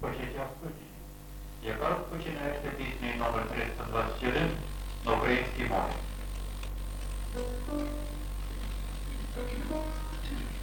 почуття студії, яка розпочинається піснею номер 321 на українській мові. Thank you.